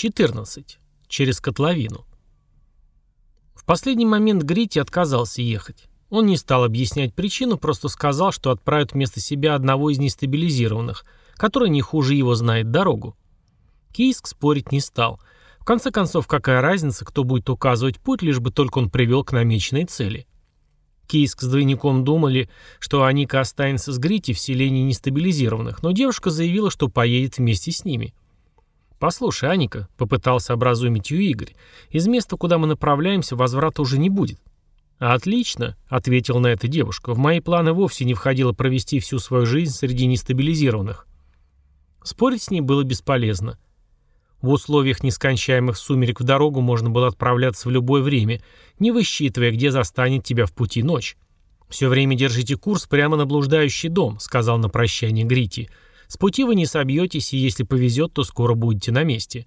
14. Через котловину. В последний момент Грити отказался ехать. Он не стал объяснять причину, просто сказал, что отправит вместо себя одного из нестабилизированных, который не хуже его знает дорогу. Кийск спорить не стал. В конце концов, какая разница, кто будет указывать путь, лишь бы только он привел к намеченной цели. Кийск с двойником думали, что Аника останется с Грити в селении нестабилизированных, но девушка заявила, что поедет вместе с ними. «Послушай, Аника», — попытался образумить ее Игорь, — «из места, куда мы направляемся, возврата уже не будет». «Отлично», — ответила на это девушка, — «в мои планы вовсе не входило провести всю свою жизнь среди нестабилизированных». Спорить с ней было бесполезно. В условиях нескончаемых сумерек в дорогу можно было отправляться в любое время, не высчитывая, где застанет тебя в пути ночь. «Все время держите курс прямо на блуждающий дом», — сказал на прощание Грити. С пути вы не собьетесь, и если повезет, то скоро будете на месте.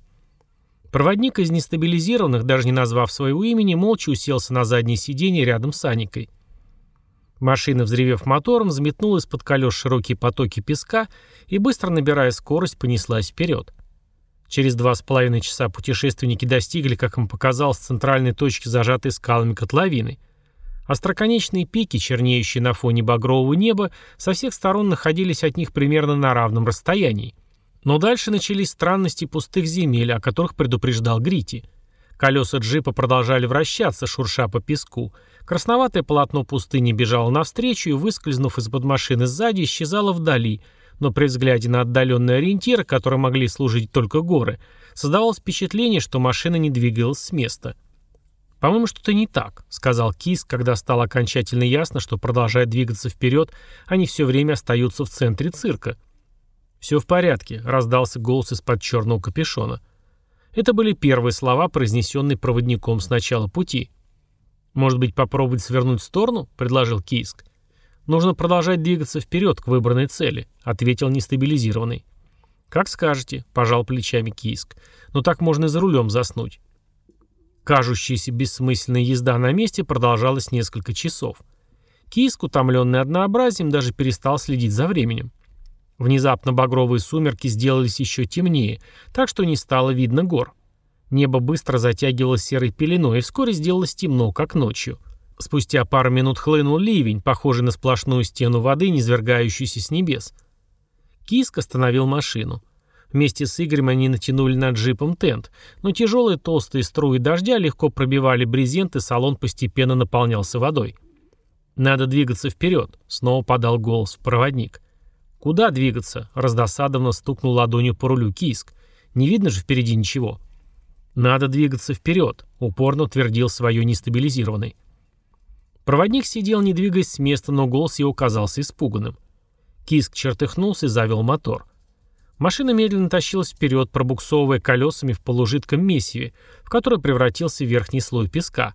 Проводник из нестабилизированных, даже не назвав своего имени, молча уселся на заднее сиденье рядом с Аникой. Машина, взревев мотором, взметнула из-под колес широкие потоки песка и, быстро набирая скорость, понеслась вперед. Через два с половиной часа путешественники достигли, как им показалось, центральной точки, зажатой скалами котловины – Остроконечные пики, чернеющие на фоне багрового неба, со всех сторон находились от них примерно на равном расстоянии. Но дальше начались странности пустых земель, о которых предупреждал Грити. Колеса джипа продолжали вращаться, шурша по песку. Красноватое полотно пустыни бежало навстречу и, выскользнув из-под машины сзади, исчезало вдали, но при взгляде на отдаленные ориентиры, которые могли служить только горы, создавалось впечатление, что машина не двигалась с места. «По-моему, что-то не так», — сказал Кис, когда стало окончательно ясно, что продолжая двигаться вперед, они все время остаются в центре цирка. «Все в порядке», — раздался голос из-под черного капюшона. Это были первые слова, произнесенные проводником с начала пути. «Может быть, попробовать свернуть в сторону?» — предложил Кийск. «Нужно продолжать двигаться вперед к выбранной цели», — ответил нестабилизированный. «Как скажете», — пожал плечами Кийск. «Но так можно и за рулем заснуть. Кажущаяся бессмысленная езда на месте продолжалась несколько часов. Киск, утомленный однообразием, даже перестал следить за временем. Внезапно багровые сумерки сделались еще темнее, так что не стало видно гор. Небо быстро затягивалось серой пеленой, и вскоре сделалось темно, как ночью. Спустя пару минут хлынул ливень, похожий на сплошную стену воды, низвергающуюся с небес. Киск остановил машину. Вместе с Игорем они натянули над джипом тент, но тяжелые толстые струи дождя легко пробивали брезент, и салон постепенно наполнялся водой. «Надо двигаться вперед», — снова подал голос в проводник. «Куда двигаться?» — раздосадованно стукнул ладонью по рулю Киск. «Не видно же впереди ничего». «Надо двигаться вперед», — упорно утвердил свое нестабилизированный. Проводник сидел, не двигаясь с места, но голос его казался испуганным. Киск чертыхнулся и завел мотор. Машина медленно тащилась вперед, пробуксовывая колесами в полужидком месиве, в которое превратился верхний слой песка.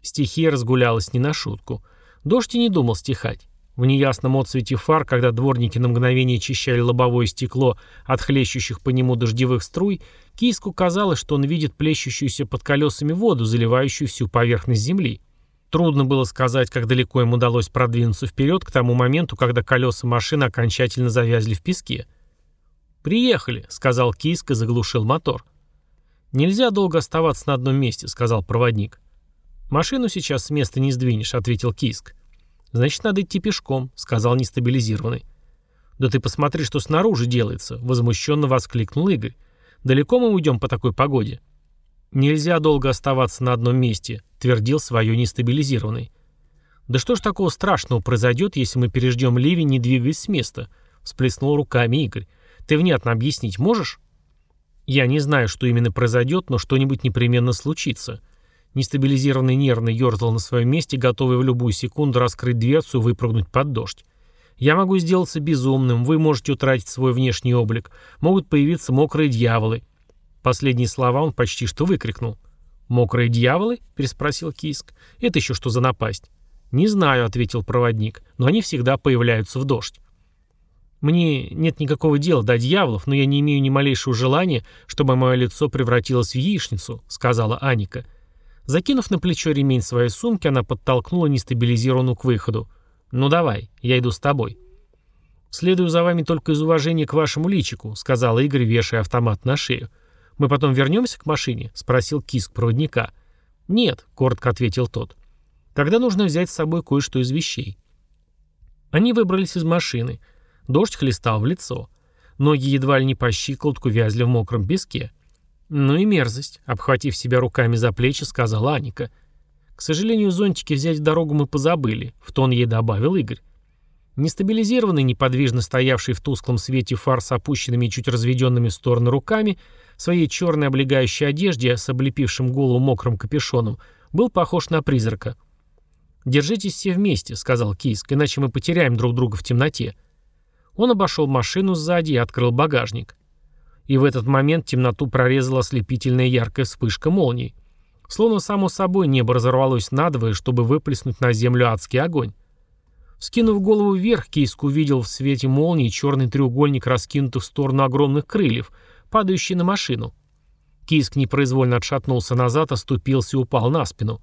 Стихия разгулялась не на шутку. Дождь и не думал стихать. В неясном отсвете фар, когда дворники на мгновение очищали лобовое стекло от хлещущих по нему дождевых струй, Киску казалось, что он видит плещущуюся под колесами воду, заливающую всю поверхность земли. Трудно было сказать, как далеко им удалось продвинуться вперед к тому моменту, когда колеса машины окончательно завязли в песке. «Приехали», — сказал Киск и заглушил мотор. «Нельзя долго оставаться на одном месте», — сказал проводник. «Машину сейчас с места не сдвинешь», — ответил Киск. «Значит, надо идти пешком», — сказал нестабилизированный. «Да ты посмотри, что снаружи делается», — возмущенно воскликнул Игорь. «Далеко мы уйдем по такой погоде?» «Нельзя долго оставаться на одном месте», — твердил свое нестабилизированный. «Да что ж такого страшного произойдет, если мы переждем ливень, не двигаясь с места?» — всплеснул руками Игорь. Ты внятно объяснить можешь? Я не знаю, что именно произойдет, но что-нибудь непременно случится. Нестабилизированный нервно ерзал на своем месте, готовый в любую секунду раскрыть дверцу и выпрыгнуть под дождь. Я могу сделаться безумным, вы можете утратить свой внешний облик, могут появиться мокрые дьяволы. Последние слова он почти что выкрикнул. «Мокрые дьяволы?» – переспросил Киск. «Это еще что за напасть?» «Не знаю», – ответил проводник, – «но они всегда появляются в дождь». Мне нет никакого дела до дьяволов, но я не имею ни малейшего желания, чтобы мое лицо превратилось в яичницу», — сказала Аника. Закинув на плечо ремень своей сумки, она подтолкнула нестабилизированную к выходу. «Ну давай, я иду с тобой». «Следую за вами только из уважения к вашему личику», — сказал Игорь, вешая автомат на шею. «Мы потом вернемся к машине?» — спросил Киск проводника. «Нет», — коротко ответил тот. «Тогда нужно взять с собой кое-что из вещей». Они выбрались из машины. Дождь хлестал в лицо. Ноги едва ли не по щиколотку вязли в мокром песке. «Ну и мерзость», — обхватив себя руками за плечи, сказала Аника. «К сожалению, зонтики взять в дорогу мы позабыли», — в тон ей добавил Игорь. Нестабилизированный, неподвижно стоявший в тусклом свете фар с опущенными и чуть разведенными в стороны руками, в своей черной облегающей одежде с облепившим голову мокрым капюшоном, был похож на призрака. «Держитесь все вместе», — сказал Киск, — «иначе мы потеряем друг друга в темноте». Он обошел машину сзади и открыл багажник. И в этот момент темноту прорезала ослепительная яркая вспышка молнии. Словно само собой небо разорвалось надвое, чтобы выплеснуть на землю адский огонь. Скинув голову вверх, Кейск увидел в свете молнии черный треугольник раскинутых в сторону огромных крыльев, падающий на машину. Киск непроизвольно отшатнулся назад, оступился и упал на спину.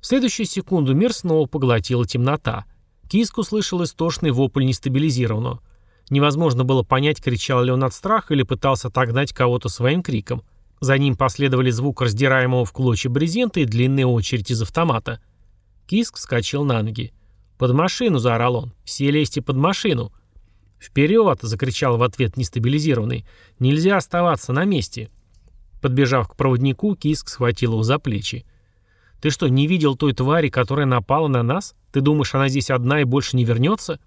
В следующую секунду мир снова поглотила темнота. Киск услышал истошный вопль нестабилизированного. Невозможно было понять, кричал ли он от страха или пытался отогнать кого-то своим криком. За ним последовали звук раздираемого в клочья брезента и длинная очередь из автомата. Киск вскочил на ноги. «Под машину!» — заорал он. «Все лезьте под машину!» «Вперед!» — закричал в ответ нестабилизированный. «Нельзя оставаться на месте!» Подбежав к проводнику, Киск схватил его за плечи. «Ты что, не видел той твари, которая напала на нас? Ты думаешь, она здесь одна и больше не вернется?»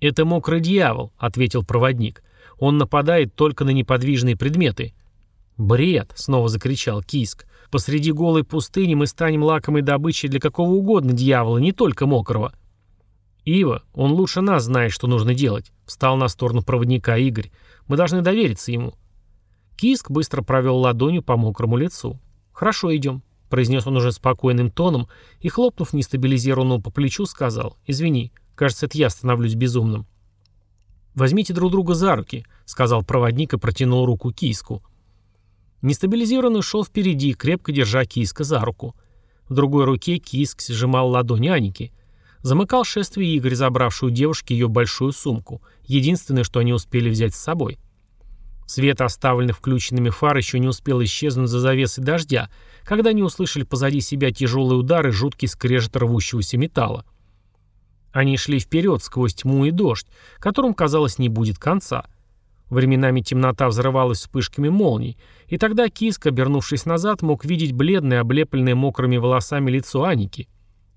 «Это мокрый дьявол», — ответил проводник. «Он нападает только на неподвижные предметы». «Бред!» — снова закричал Киск. «Посреди голой пустыни мы станем лакомой добычей для какого угодно дьявола, не только мокрого». «Ива, он лучше нас знает, что нужно делать», — встал на сторону проводника Игорь. «Мы должны довериться ему». Киск быстро провел ладонью по мокрому лицу. «Хорошо, идем», — произнес он уже спокойным тоном и, хлопнув нестабилизированного по плечу, сказал. «Извини, кажется, это я становлюсь безумным». «Возьмите друг друга за руки», — сказал проводник и протянул руку Киску. Нестабилизированный шел впереди, крепко держа Киска за руку. В другой руке Киск сжимал ладонь Аники — Замыкал шествие Игорь, забравший у девушки ее большую сумку. Единственное, что они успели взять с собой. Свет оставленных включенными фар еще не успел исчезнуть за завесой дождя, когда они услышали позади себя тяжелые удары, жуткий скрежет рвущегося металла. Они шли вперед сквозь тьму и дождь, которым, казалось, не будет конца. Временами темнота взрывалась вспышками молний, и тогда Киск, обернувшись назад, мог видеть бледное, облепленное мокрыми волосами лицо Аники.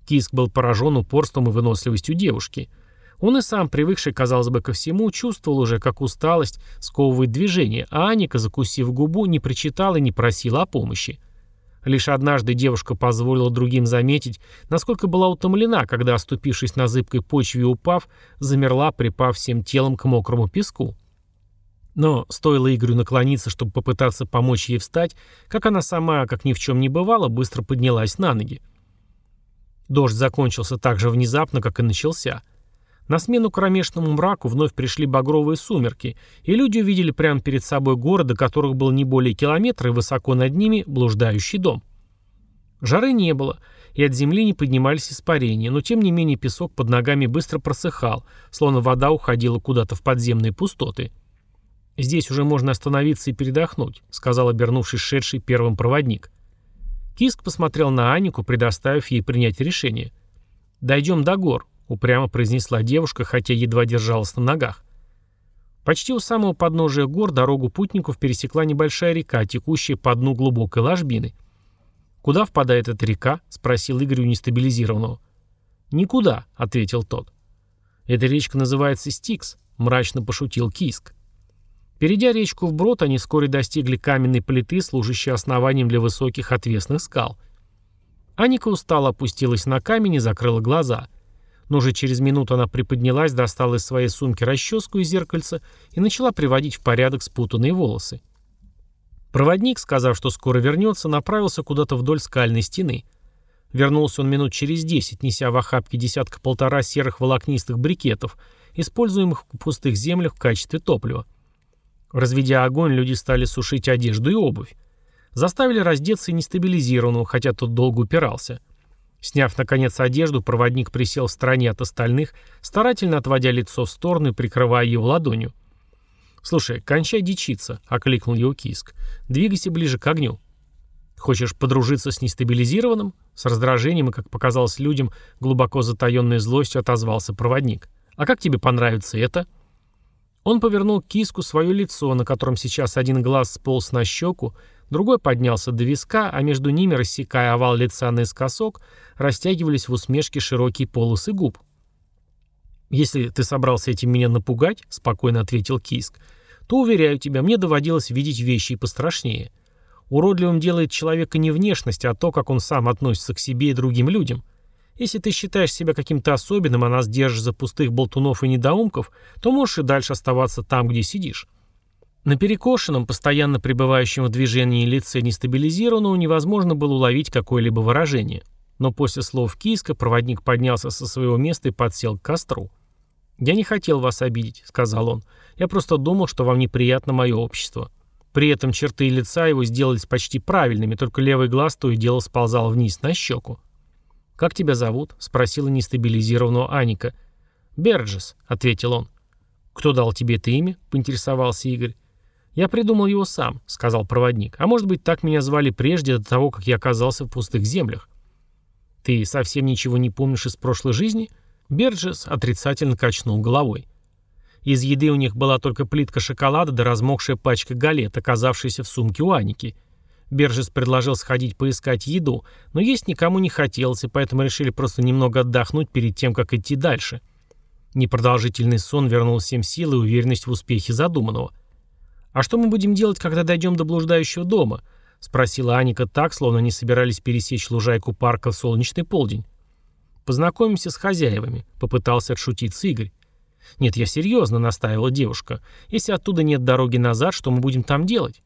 Киск был поражен упорством и выносливостью девушки. Он и сам, привыкший, казалось бы, ко всему, чувствовал уже, как усталость сковывает движение, а Аника, закусив губу, не причитала и не просила о помощи. Лишь однажды девушка позволила другим заметить, насколько была утомлена, когда, оступившись на зыбкой почве и упав, замерла, припав всем телом к мокрому песку. Но стоило Игорю наклониться, чтобы попытаться помочь ей встать, как она сама, как ни в чем не бывало, быстро поднялась на ноги. Дождь закончился так же внезапно, как и начался. На смену кромешному мраку вновь пришли багровые сумерки, и люди увидели прямо перед собой город, до которых было не более километра, и высоко над ними блуждающий дом. Жары не было, и от земли не поднимались испарения, но тем не менее песок под ногами быстро просыхал, словно вода уходила куда-то в подземные пустоты. «Здесь уже можно остановиться и передохнуть», — сказал обернувшись шедший первым проводник. Киск посмотрел на Анику, предоставив ей принять решение. «Дойдем до гор», — упрямо произнесла девушка, хотя едва держалась на ногах. Почти у самого подножия гор дорогу путников пересекла небольшая река, текущая по дну глубокой ложбины. «Куда впадает эта река?» — спросил Игорь у нестабилизированного. «Никуда», — ответил тот. «Эта речка называется Стикс», — мрачно пошутил Киск. Перейдя речку вброд, они вскоре достигли каменной плиты, служащей основанием для высоких отвесных скал. Аника устало опустилась на камень и закрыла глаза. Но уже через минуту она приподнялась, достала из своей сумки расческу и зеркальце и начала приводить в порядок спутанные волосы. Проводник, сказав, что скоро вернется, направился куда-то вдоль скальной стены. Вернулся он минут через десять, неся в охапке десятка-полтора серых волокнистых брикетов, используемых в пустых землях в качестве топлива. Разведя огонь, люди стали сушить одежду и обувь. Заставили раздеться и нестабилизированного, хотя тот долго упирался. Сняв, наконец, одежду, проводник присел в стороне от остальных, старательно отводя лицо в сторону и прикрывая его ладонью. «Слушай, кончай дичиться», — окликнул его Киск. «Двигайся ближе к огню». «Хочешь подружиться с нестабилизированным?» С раздражением и, как показалось людям, глубоко затаенной злостью отозвался проводник. «А как тебе понравится это?» Он повернул киску свое лицо, на котором сейчас один глаз сполз на щеку, другой поднялся до виска, а между ними, рассекая овал лица наискосок, растягивались в усмешке широкие полосы губ. «Если ты собрался этим меня напугать», — спокойно ответил Киск, «то, уверяю тебя, мне доводилось видеть вещи и пострашнее. Уродливым делает человека не внешность, а то, как он сам относится к себе и другим людям. Если ты считаешь себя каким-то особенным, а нас держишь за пустых болтунов и недоумков, то можешь и дальше оставаться там, где сидишь». На перекошенном, постоянно пребывающем в движении лице нестабилизированного невозможно было уловить какое-либо выражение. Но после слов Киска проводник поднялся со своего места и подсел к костру. «Я не хотел вас обидеть», — сказал он. «Я просто думал, что вам неприятно мое общество». При этом черты лица его сделались почти правильными, только левый глаз то и дело сползал вниз на щеку. «Как тебя зовут?» — спросила нестабилизированного Аника. «Берджес», — ответил он. «Кто дал тебе это имя?» — поинтересовался Игорь. «Я придумал его сам», — сказал проводник. «А может быть, так меня звали прежде, до того, как я оказался в пустых землях». «Ты совсем ничего не помнишь из прошлой жизни?» Берджес отрицательно качнул головой. Из еды у них была только плитка шоколада да размокшая пачка галет, оказавшаяся в сумке у Аники. Берджес предложил сходить поискать еду, но есть никому не хотелось, и поэтому решили просто немного отдохнуть перед тем, как идти дальше. Непродолжительный сон вернул всем силы и уверенность в успехе задуманного. «А что мы будем делать, когда дойдем до блуждающего дома?» — спросила Аника так, словно они собирались пересечь лужайку парка в солнечный полдень. «Познакомимся с хозяевами», — попытался отшутиться Игорь. «Нет, я серьезно», — настаивала девушка. «Если оттуда нет дороги назад, что мы будем там делать?»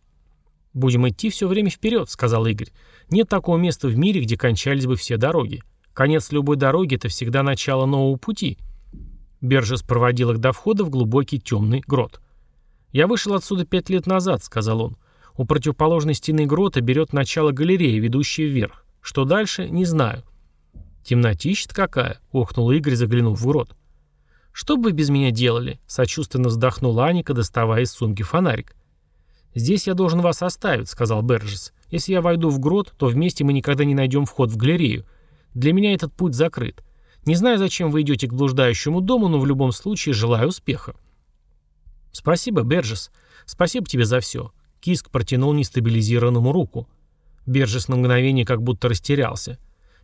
«Будем идти все время вперед», — сказал Игорь. «Нет такого места в мире, где кончались бы все дороги. Конец любой дороги — это всегда начало нового пути». Бержес проводил их до входа в глубокий темный грот. «Я вышел отсюда пять лет назад», — сказал он. «У противоположной стены грота берет начало галерея, ведущая вверх. Что дальше, не знаю. «Темнотища какая!» — охнул Игорь, заглянув в рот. «Что бы вы без меня делали?» — сочувственно вздохнула Аника, доставая из сумки фонарик. «Здесь я должен вас оставить», — сказал Берджес. «Если я войду в грот, то вместе мы никогда не найдем вход в галерею. Для меня этот путь закрыт. Не знаю, зачем вы идете к блуждающему дому, но в любом случае желаю успеха». «Спасибо, Берджес. Спасибо тебе за все». Киск протянул нестабилизированному руку. Берджес на мгновение как будто растерялся.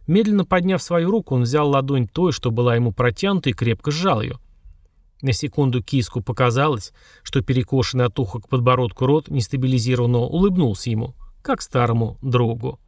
Медленно подняв свою руку, он взял ладонь той, что была ему протянута, и крепко сжал ее. На секунду киску показалось, что перекошенный от уха к подбородку рот нестабилизированно улыбнулся ему, как старому другу.